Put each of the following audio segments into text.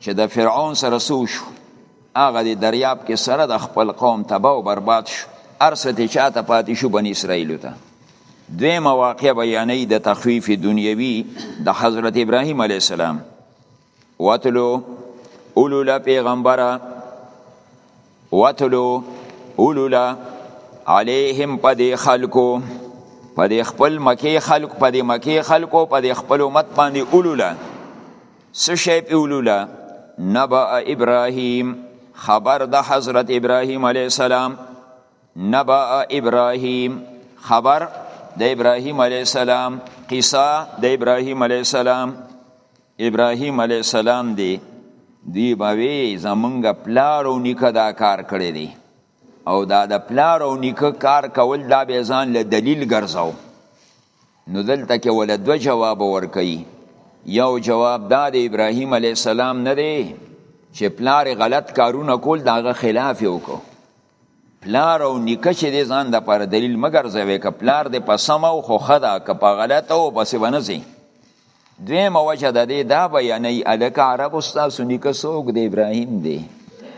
چې د فرعون سره سو شو هغه د دریاب کې سره د خپل قوم تبا او برباد شو ارسته چاته پاتې شو بنی اسرائیل ته دوی مواقع بیانې د تخفیف دنیوي د حضرت ابراهیم علی السلام وتلو اولو لا پیغمبره وتلو اولولا علیهم په دې خلکو په دې خپل مکی خلکو په دې مکی خلکو په دې خپل امت باندې اولولا څه شی په اولولا نبا ابراهیم خبر د حضرت ابراهیم علیه السلام نبا ابراهیم خبر د ابراهیم علیه السلام قصه د ابراهیم علیه السلام ابراهیم علیه السلام دی دوی به وی زمونږ پلار او نیکه دا کار کړی دی او دا د پلار او نیکه کار کول دا به ځان له دلیل ګرځاو نو دلته کې ول دوه جواب ورکړي یو جواب دا د ابراهیم علی السلام نه دی چې پلار غلط کارونه کول داغه خلاف وکړو پلار او نیکه چې دې ځان د پر دلیل مګر زوي ک پلار دې په سم او خو خدا ک په غلطه او بس ونځي دویمه وجه د دې دا بیانې الک عرب استاد نیکه سوګ د ابراهیم دی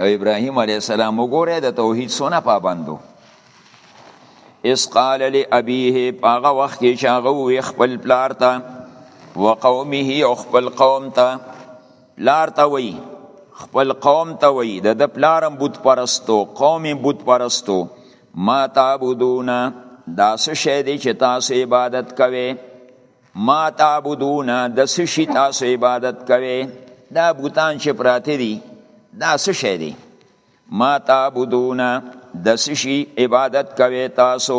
او ابراهیم علی السلام وګوره د توحید سونه پابندو اس قال لابيه هغه وخت چې هغه وی خپل پلار ته وقومه او خپل قوم ته پلار ته وی خپل قوم ته وی د د پلارم بت پرستو قوم بت پرستو ما تعبدون دا څه شی دی چې تاسو عبادت کوئ ما تعبدون د څه شي تاسو عبادت کوئ دا بوتان چې پراته دي دا څه شی دی ما تعبدون د څه شي عبادت کوئ تاسو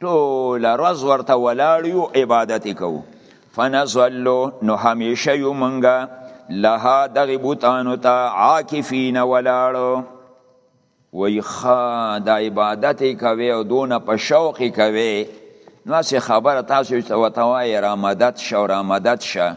ټول روز ورته ولاړیو عبادت کو فنزلو نو همیشه یو منګه لها دغی بوتانو تا عاکفین ولاړو وی خا دا عبادت کوي او دون په شوق کوي نو سه خبر تاسو ته وتوای را مدد شو را مدد شه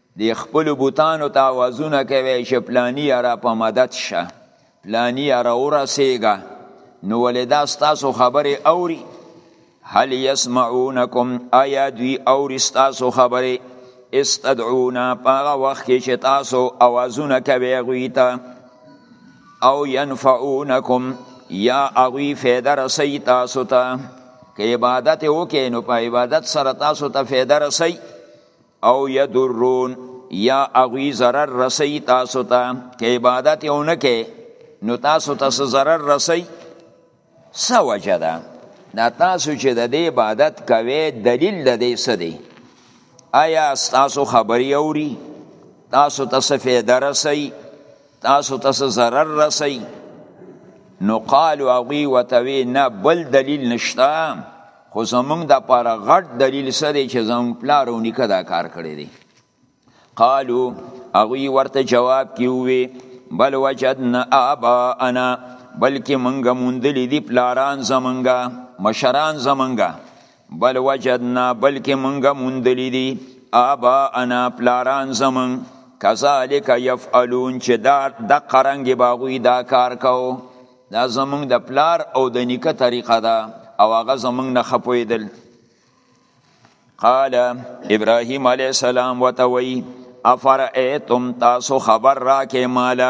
دی خپل بوتانو ته آوازونه کوي چې پلانی را په مدد شه پلانی را ورسېږه نو ولې دا ستاسو خبرې اوري هل یسمعونکم آیا دوی اوري ستاسو خبرې استدعونا په هغه وخت کې چې تاسو آوازونه کوي هغوی ته او ینفعونکم یا هغوی فایده رسوي تاسو ته که عبادت وکړئ نو په عبادت سره تاسو ته فایده رسوي او یدرون یا اغوی ضرر رسی تاسو ته که عبادت یو نه کې نو تاسو ته څه ضرر رسی څه وجه ده دا تاسو چې د دې عبادت کوئ دلیل د دې څه دی آیا ستاسو خبرې اوري تاسو ته څه فایده رسی تاسو ته څه ضرر رسی نو قالو هغوی ورته وی نه بل دلیل نشته خو زمونږ دپاره غټ دلیل څه دی چې زمونږ پلار او نیکه دا کار کړی دی قالو هغوی ورته جواب کې ووی بل وجدنا آباءنا بلکې مونږ موندلی دي پلاران زمونږ مشران زمونږ بل وجدنا بلکې مونږه موندلی دی آبا انا پلاران زمون کذالک یفعلون چې دا د قرنګ باغوی دا کار کو دا زمون د پلار او د نیکه طریقه ده او هغه زمون نه خپویدل قال ابراهيم عليه السلام وتوي افرئتم تاسو خبر راکې مالا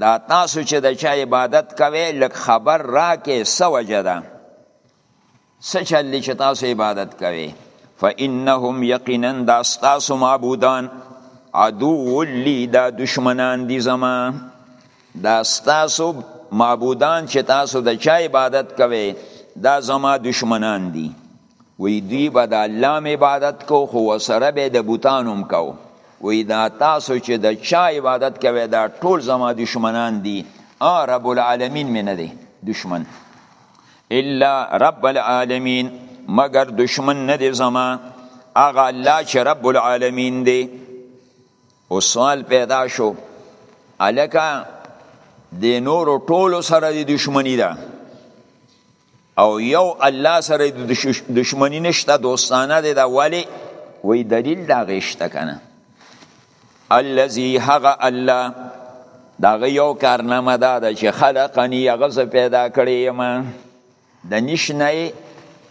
دا تاسو چې د چا عبادت کوي لک خبر راکې سوجه ده سچل چې تاسو عبادت کوي فانهم یقینا دا تاسو معبودان عدو لی دا دشمنان دي زما دا تاسو معبودان چې تاسو د چا عبادت کوي دا زما دشمنان دي وی دوی به د الله عبادت کو خو سره به د بوتانو هم کو وی دا تاسو چې د چا عبادت کوي دا ټول زما دشمنان دي ا رب العالمین مې نه دي دشمن الا رب العالمین مگر دشمن نه دي زما اغه الله چې رب العالمین دی او سوال پیدا شو الکه د نورو ټولو سره د دشمنی ده او یو الله سره د دشمنی نشته دوستانه دی دا ولی وی دلیل دا غیشته کنه الذي هغه الله دا یو کارنامه دا ده چې خلقنی هغه زه پیدا کړی یم د نشنه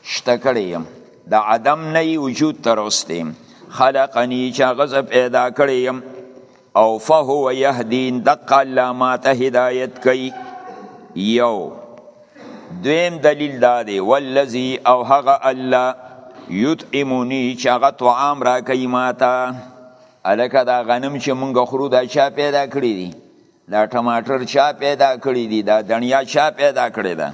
شته کړی یم د عدم نه وجود تر اوسه خلقنی چې هغه زه پیدا کړی یم او فهو يهدين دق الله ما ته هدايت کوي یو دویم دلیل دا دی والذي او هغه الله یطعمونی چې هغه طعام را کوي ماته الکه دا غنم چې مونږ خورو دا چا پیدا کړی دي دا ټماټر چا پیدا کړی دي دا دنیا چا پیدا کړی ده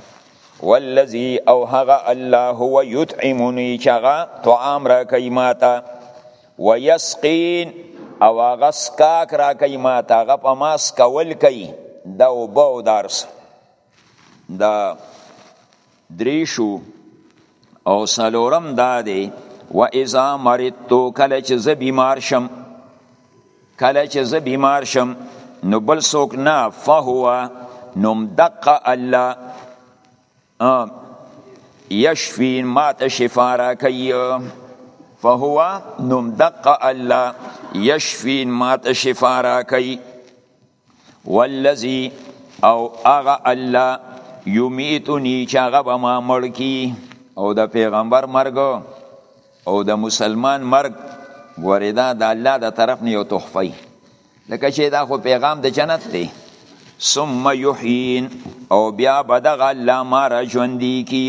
والذي او هغه الله هو یطعمونی چې هغه طعام را کوي ماته و یسقین او هغه سکاک را کوي ما ته هغه په ما سکول کوي د اوبه او دارس دا دریشو او سلورم دا دی و اذا مرضتو کله چې زه بیمار شم کله چې زه بیمار شم نو بل څوک نه فهو نو دقه الله یشفین ما ته شفا را کوي فهو نوم دقه الله یشفین ما ته شفا را کوي والذي او هغه الله یمیتنی چې هغه به ما مړ کی او د پیغمبر مرګ او د مسلمان مرګ ګورې دا د الله د طرف نه یو تحفه لکه چې دا خو پیغام د جنت دی ثم یحیین او بیا به دغه الله ما را ژوندي کی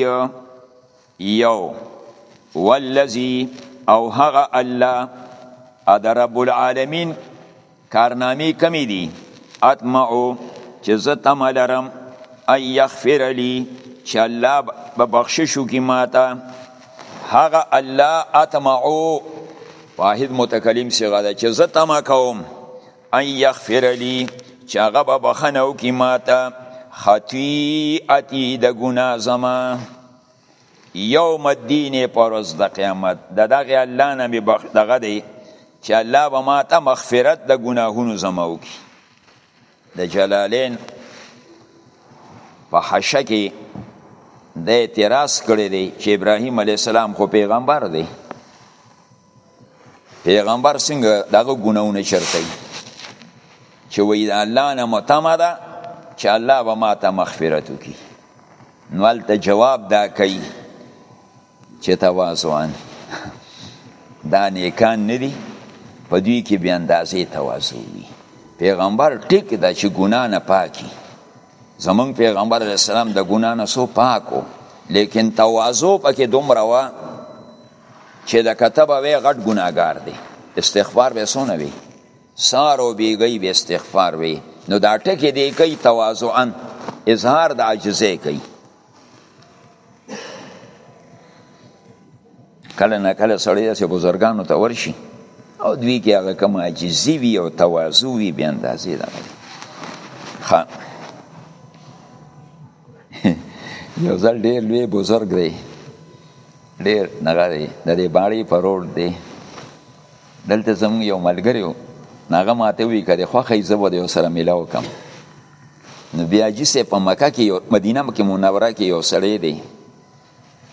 یو والذي او هغه الله ا د رب العالمین کارنامې کمی دي اتمعو چې زه تم لرم ای یغفر لی چې الله به بخشش وکړي ماته هغه الله اتمعو واحد متکلم صیغه ده چې زه تما کوم ان یغفر لی چې هغه به بخنه وکړي ماته خطیئتی د ګناه زما یوم الدین پر ورځ د قیامت د دغه الله نه مې دغه دی چې الله به ماته مغفرت د ګناهونو زما وکړي د جلالین په حشه کې د اعتراض کړی دی چې ابراهیم علی السلام خو پیغمبر دی پیغمبر څنګه دغه ګناونه چرته چې وی د الله نه متما ده چې الله به ما ته مغفرت وکړي نو هلته جواب دا کوي چې تواضعان دا نیکان نه دي په دوی کې بې اندازې تواضع وي پیغمبر ټیک ده چې ګناه نه پاکي زمونږ پیغمبر علیه السلام د ګناه نه سو پاکو لیکن تواضع پکې دومره وه چې د کتبه وی غټ ګناګار دی استغفار به سونه وی سارو بیګی به استغفار وی نو دا ټکی دی کوي تواضعا اظهار د عاجزۍ کوي کله نه کله سړی داسې بزرګانو ته ورشي او دوی کې هغه کوم عاجزي وي او تواضع وي بې اندازې ده ښه یو ځل ډېر لوی بزرګ دی ډېر نغه دی د دې باړې په روډ دی دلته زموږ یو ملګری و هغه ماته وی کړي خوښه یې زه به یو سره میلاو کم نو بیا جی سه په مکه کې یو مدینه کې منوره کې یو سړی دی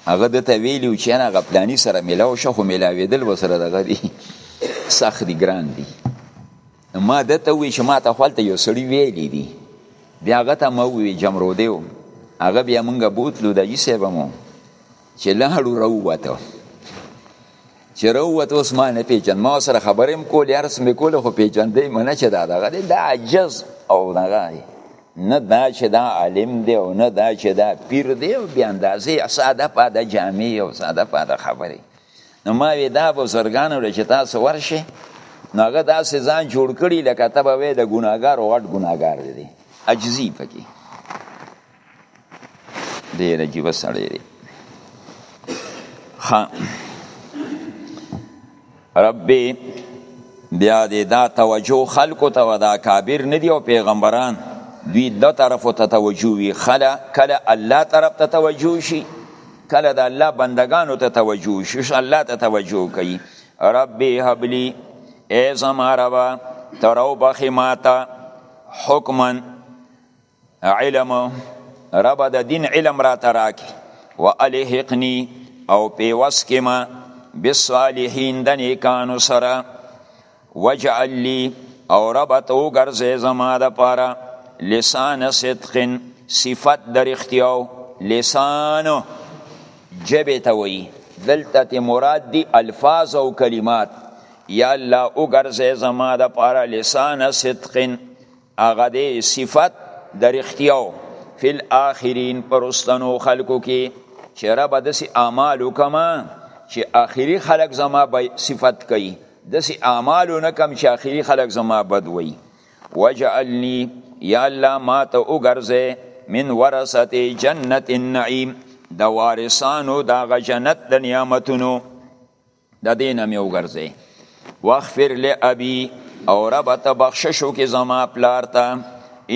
هغه د ته ویلو چې نه غپلانی سره ملاو شو خو ملاویدل وسره دغه دی سخت دی ګران دی ما د ته وی چې ما ته خپلته یو سړی ویلی دی بیا هغه ته مو وی جمرو دیو هغه بیا مونږه بوتلو د جی سه بمو چې لاړو راووته چې راووته اوس ما نه پیژن ما سره خبرې هم کولې هر څه مې کولې خو پیژندی مې نه چې دا دغه دی دا عجز او دغه دی نه دا چې دا عالم دی او نه دا چې دا پیر دی او بې اندازې ساده پاده جامې او ساده پاده خبرې نو ما وی دا بزرګانو له چې تاسو ورشي نو هغه داسې ځان جوړ کړي لکه ته به وې د ګناګار او غټ ګناګار دی عجزي پکې ډیر عجیب سړی دی خان ربي بیا دې دا توجه خلکو ته ودا کابر ندی او پیغمبران دوی د طرف ته توجه وی خلا کله الله طرف ته توجه شي کله د الله بندگانو ته توجه شي الله ته توجه کوي ربي حبلي ای زما ربا ترو بخی ماتا حکمن علم رب د دین علم را تراکی و الحقنی او پیوس کې ما بالصالحین د نیکانو سره وجعل لی او رب ته وګرځې زما د پاره لسان صدق صفت د رښتیاو لسان جبه ته وایي دلته مراد دی الفاظ او کلمات یا الله وګرځې زما د پاره لسان صدق هغه دی صفت د رښتیاو فی الاخرین پرستنو خلکو کې چې رب دسی اعمال وکما چې اخری خلک زما به صفت کوي دسی اعمال نکم چې اخری خلک زما بد وي وجعلنی یا الله ما ته وګرځه من ورثه جنت النعیم د وارثانو د جنت د نعمتونو د دې نه مې وګرځې واغفر لابي او رب ته بخشش وکړي زما پلار ته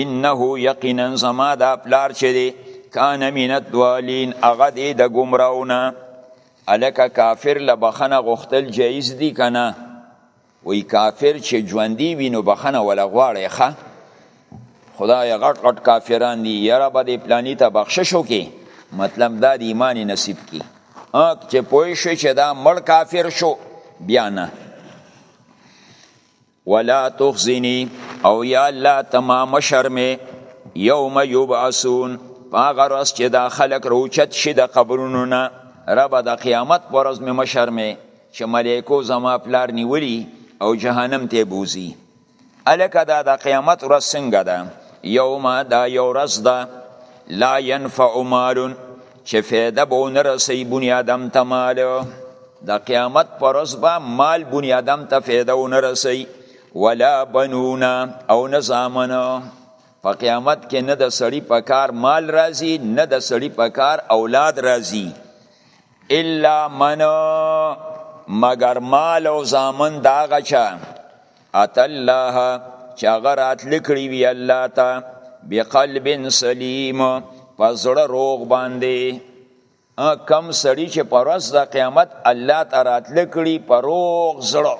انه یقینا زما دا پلار چې دی کان من الدوالین هغه دی د ګمراونه الکه کافر له بخنه غختل جایز دی کنه وی کافر چې ژوندی وي نو بخنه ولا غواړي ښه خدای غټ غټ کافران دي یاره به دې پلانی ته بخشش وکي مطلب دا د ایمان نصیب کی اک چې پوه شو چې دا مړ کافر شو بیا نه ولا تخزنی او یا الله تمام شرمه یوم یبعثون هغه ورځ چې دا خلک روچت شي د قبرونو نه ربه د قیامت پر ورځ مې مشرمه چې ملائکو زما پلار نیولی او جهنم ته بوزي الکه دا د قیامت ورځ څنګه ده یوم دا یو ورځ ده لا ينفع مال چې فایده به ونه رسي بنی آدم ته مال د قیامت پر ورځ به مال بنی آدم ته فایده ونه رسي ولا بنونا او نه زامنه په قیامت کې نه د سړی په کار مال راځي نه د سړی په کار اولاد راځي الا من مگر مال او زامن دا غچا ات الله چې هغه راتلې کړي وي الله ته بقلب سلیم په زړه روغ باندې کم سړی چې پر ورځ د قیامت الله ته راتلې کړي په روغ زړه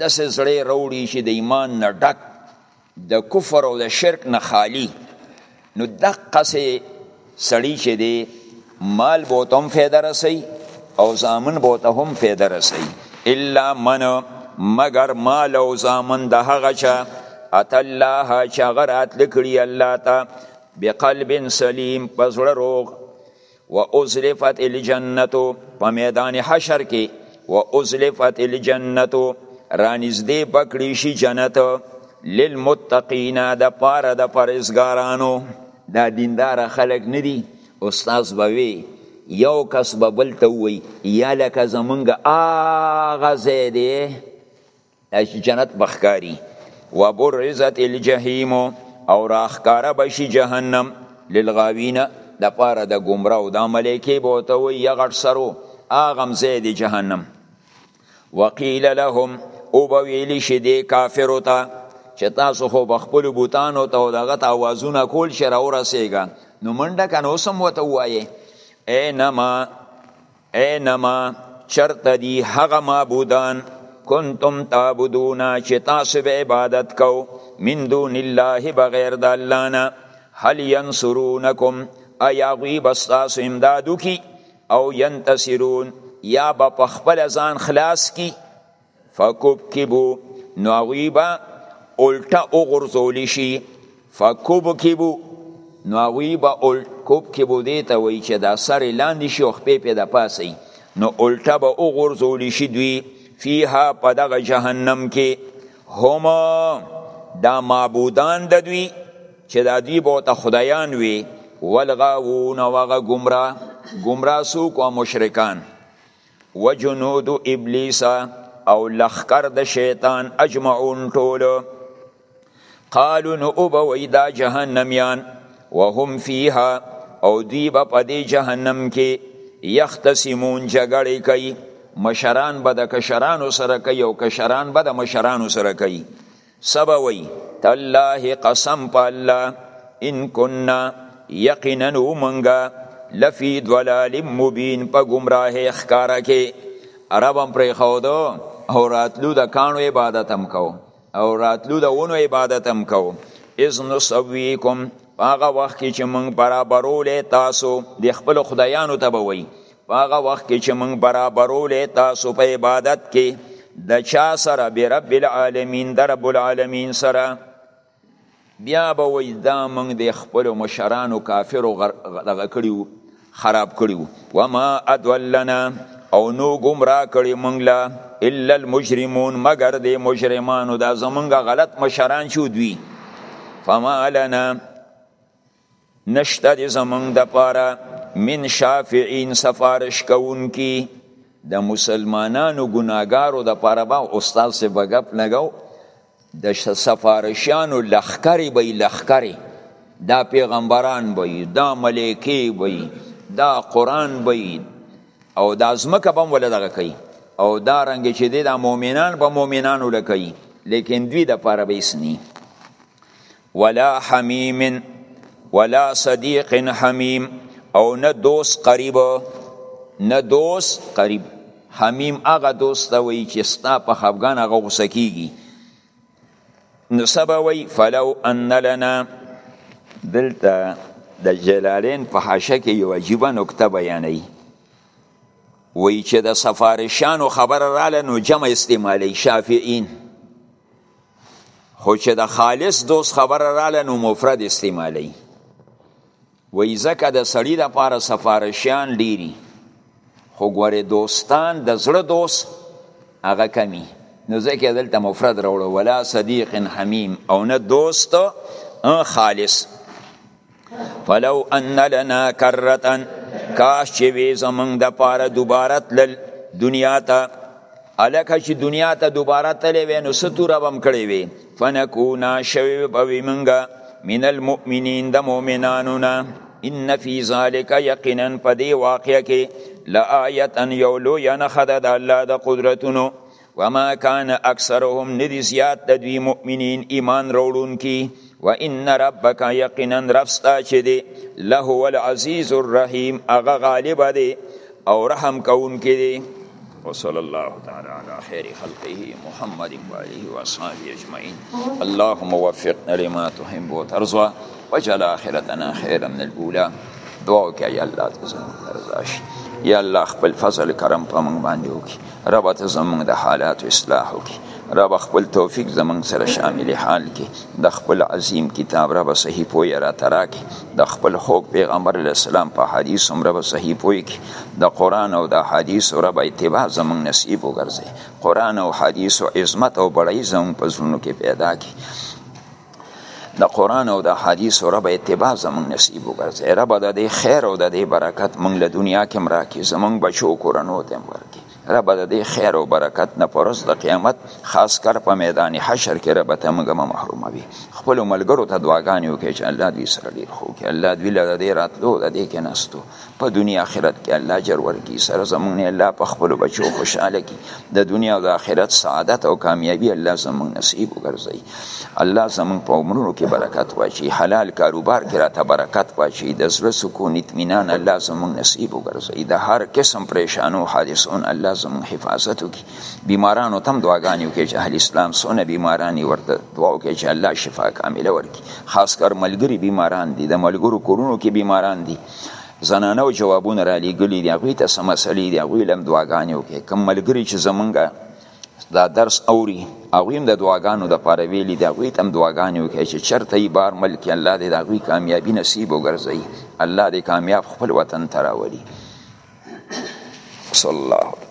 داسې زړه راوړي چې د ایمان نه ډک د کفر او د شرک نه خالی نو دقسې سړی چې دی مال به ورته هم فایده رسوي او زامن به ورته هم فایده رسوي الا من مګر مال او زامن د هغه چا اتی الله چې هغه راتله کړي الله ته بقلب سلیم په زړه روغ و ازلفت الجنتو په میدان حشر کې و ازلفت الجنتو رانیزدې بکړی شي جنت للمتقین د پاره د پرهیزګارانو دا دیندار خلک نه دي استاد بوي یو کس به بل ته وي یا لکه زمونږ آغا زیدې داسې جنت بخکاری وبرزت الجحیم او راخکاره بشي جهنم للغاوین د پاره د گمراه او د ملائکه به ته وي یغټ سرو اغم زید جهنم وقیل لهم او بویل شي د کافر ته چې تاسو خو بخپل بوتانو ته دغه اوازونه کول شي را ورسېګا نو منډه کنه اوسم وته وایې اے نما اینما چرته دی هغه معبودان کنتم تعبدون چې تاسو به عبادت کو من دون الله بغیر د الله نه هل ينصرونکم ایا غوی بستاسو امدادو کی او ينتصرون یا به په خپل ځان خلاص کی فکبکبو نو هغوی به الټه وغورځول شي فکبکبو نو هغوی به کبکبو دې ته وایي چې دا سر یې لاندې شي او خپې پې د پاسه وي نو الټه به وغورځول شي دوی فیها په دغه جهنم کې هم دا معبودان د دوی چې دا دوی به ورته خدایان وي والغاوون او هغه ګمراه ګمراه څوک او مشرکان و جنود ابلیس او لخکر د شیطان اجمعون ټول قالو نو او به وی دا جهنمیان وهم فیها او دوی به په دې جهنم کې یختصمون جګړې کوي مشران به د کشرانو سره کوي او کشران به د مشرانو سره کوي سبا وی تالله قسم په الله ان كنا یقینا ومنګه لفی ضلال مبین په گمراه اخکارا کې عربم پر خودو او راتلو د کانو عبادت هم کو او راتلو د ونو عبادت هم کو اذ نسویکم هغه وخت کې چې موږ برابرولې تاسو د خپل خدایانو ته به وایي هغه وخت کې چې موږ برابرولې تاسو په عبادت کې د چا سره به رب العالمین د رب العالمین سره بیا به وای دا موږ د خپل مشرانو کافرو دغه کړیو خراب کړیو وما ادولنا او نو گمراه کړی موږ لا الا المجرمون مگر د مجرمانو دا زمونږ غلط مشران شو دوی فما لنا نشته دی زمونږ د پاره من شافعین سفارش کوونکی د مسلمانانو ګناګارو د پاره به استاد سه بغپ لګاو د سفارشانو لخکری به لخکری دا پیغمبران به دا ملائکه به دا قران به او دا زمکه به ول دغه کوي او دا رنګ چې د مؤمنان به مؤمنانو لکوي لیکن دوی د پاره به اسنی ولا حمیم ولا صدیق حمیم او نه دوست قریب نه دوست قریب حمیم هغه دوست وی چې ستا په خفګان هغه غوسه کیږي نو سبا وی فلو ان لنا دلته د جلالین په حاشیه کې یو عجیبه نکته بیانوي وی چې د سفارشانو خبره رااله نو جمع استعمالی شافعین خو چې د خالص دوست خبره رااله نو مفرد استعمالی وای ځکه د سړی د پاره سفارشیان ډیری خو ګوره دوستان د زړه دوست هغه کمی نو ځکه دلته مفرد راوړو ولا صدیق حمیم او نه دوست خالص فلو ان لنا کرتن کاش چې وی زمونږ د پاره دوباره تلل دنیا ته الکه چې دنیا ته دوباره تللی وی نو ستوره بم کړی وی فنکونا شوی به وی مونږه من المؤمنین د مؤمنانو نه ان فی ذالک یقینا په دې واقع کې لآیتا یو لوی نښه ده د الله د قدرتونو وما کان اکثرهم ندی زیات د دوی مؤمنین ایمان راوړونکي و ان ربک یقینا رفستا چې دی له هو العزیز الرحیم هغه غالب دی او رحم کوونکی دی وصلى الله تعالى على خير خلقه محمد وآله وأصحابه أجمعين اللهم وفقنا لما تحب وترضى وجل آخرتنا خيرا من الأولى دعوك يا الله تزن ترضاش يا الله خپل فضل کرم په من باندې وکي رب ته زمونږ د حالات اصلاح وکړي رب خپل توفیق زمونږ سره شامل حال کې د خپل عظیم کتاب رب صحیح پوی را تراکي د خپل خوږ پیغمبر اسلام په حدیث هم رب صحیح پوی کې د قران او د حدیث رب اتباع زمونږ نصیب وګرځي قران او حدیث او عظمت او بړای زمونږ په زړونو کې پیدا کړي د قران او د حدیث رب اتباع زمونږ نصیب وګرځي رب د دې خیر او د دې برکت مونږ له دنیا کې مراکې زمونږ بچو کورنو ته ورکي رب د دې خیر او برکت نه پرز د قیامت خاص کر په میدان حشر کې رب ته موږ محروموي خپل ملګرو ته دعاګانې وکړي چې الله دې سره ډیر خو کې الله دې له دې راتلو د دې کې نستو په دنیا آخرت کې الله اجر ورکړي سره زمونږ نه الله په خپل بچو خوشاله کړي د دنیا او د آخرت سعادت او کامیابی الله زمونږ نصیب وګرځي الله زمونږ په عمرونو کې برکت واچي حلال کاروبار کې راته برکت واچي د زړه سکون اطمینان الله زمونږ نصیب وګرځي د هر قسم پریشانو حادثون الله زمونږ حفاظت وکړي بیمارانو تم دعاګانې وکړي چې اهل اسلام سونه بیمارانی ورته دعا وکړئ چې الله شفا کامله ورکړي خاص کر ملګري بیماران دي د ملګرو کورونو کې بیماران دي زنانه او جوابونه را لېږلي دي هغوی ته څه مسلې دي هغوی له هم دعاګانې وکړي کوم ملګري چې زمونږ دا درس اوري هغوی هم د دعاګانو دپاره ویلي دي هغوی ته هم دعاګانې وکړي چې چېرته یې بار ملک الله دې د هغوی کامیابي نصیب وګرځوي الله دې کامیاب خپل وطن ته راولي صلی الله علیه